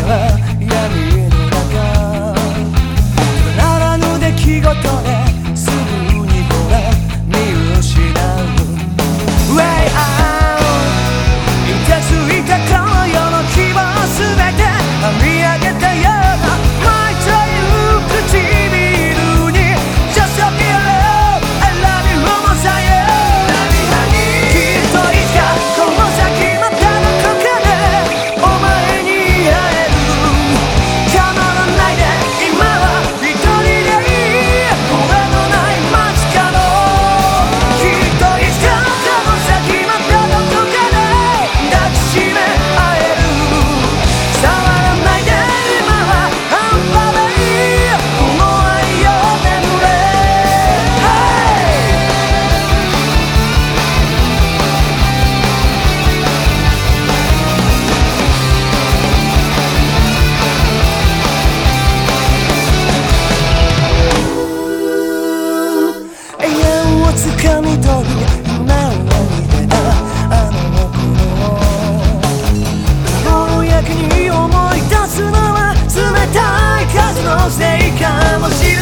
forever のせいかもしれない